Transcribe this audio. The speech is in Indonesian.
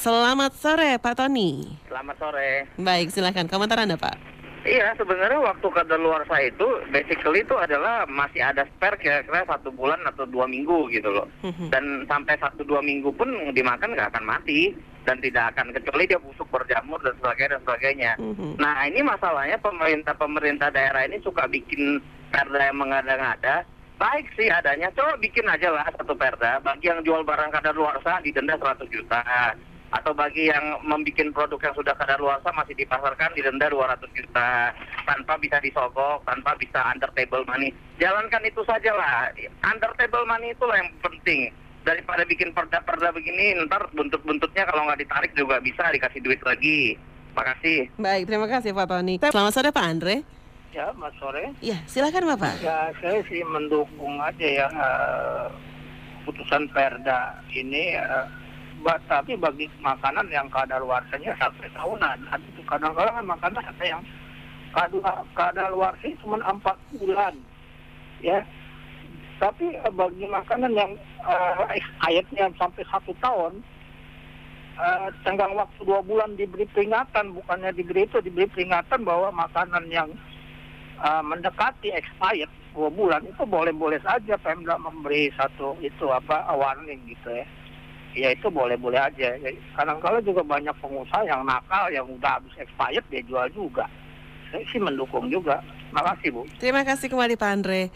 Selamat sore Pak Tony. Selamat sore. Baik, silahkan komentar Anda Pak. Iya, sebenarnya waktu kadaluarsa itu basically itu adalah masih ada spare kira-kira satu bulan atau dua minggu gitu loh. Mhm. Dan sampai satu dua minggu pun dimakan nggak akan mati dan tidak akan kecuali dia busuk berjamur dan sebagainya dan sebagainya. Mhm. Nah ini masalahnya pemerintah pemerintah daerah ini suka bikin perda yang mengada-ngada. Baik sih adanya, coba bikin aja lah satu perda. Bagi yang jual barang kadaluarsa didenda 100 juta. Atau bagi yang membuat produk yang sudah kadaluarsa masih dipasarkan didenda 200 juta. Tanpa bisa disogok, tanpa bisa under table money. Jalankan itu saja lah. Under table money itulah yang penting. Daripada bikin perda-perda begini, ntar buntut-buntutnya kalau nggak ditarik juga bisa dikasih duit lagi. Makasih. Baik, terima kasih Pak Tony. Selamat sore Pak Andre. Ya, Mas sore. Ya, silakan Bapak. Ya, saya sih mendukung aja ya eh, putusan Perda ini. ba- tapi bagi makanan yang kadaluarsanya sampai tahunan, itu kadang-kadang kan makanan ada yang kadal kadaluarsa cuma empat bulan, ya. Tapi eh, bagi makanan yang eh, expirednya sampai satu tahun, eh, tenggang waktu dua bulan diberi peringatan, bukannya diberi itu diberi peringatan bahwa makanan yang uh, mendekati expired dua bulan itu boleh-boleh saja Pemda memberi satu itu apa warning gitu ya. Ya itu boleh-boleh aja. Ya, Kadang-kala juga banyak pengusaha yang nakal yang udah habis expired dia jual juga. Saya sih mendukung juga. Makasih Bu. Terima kasih kembali Pak Andre.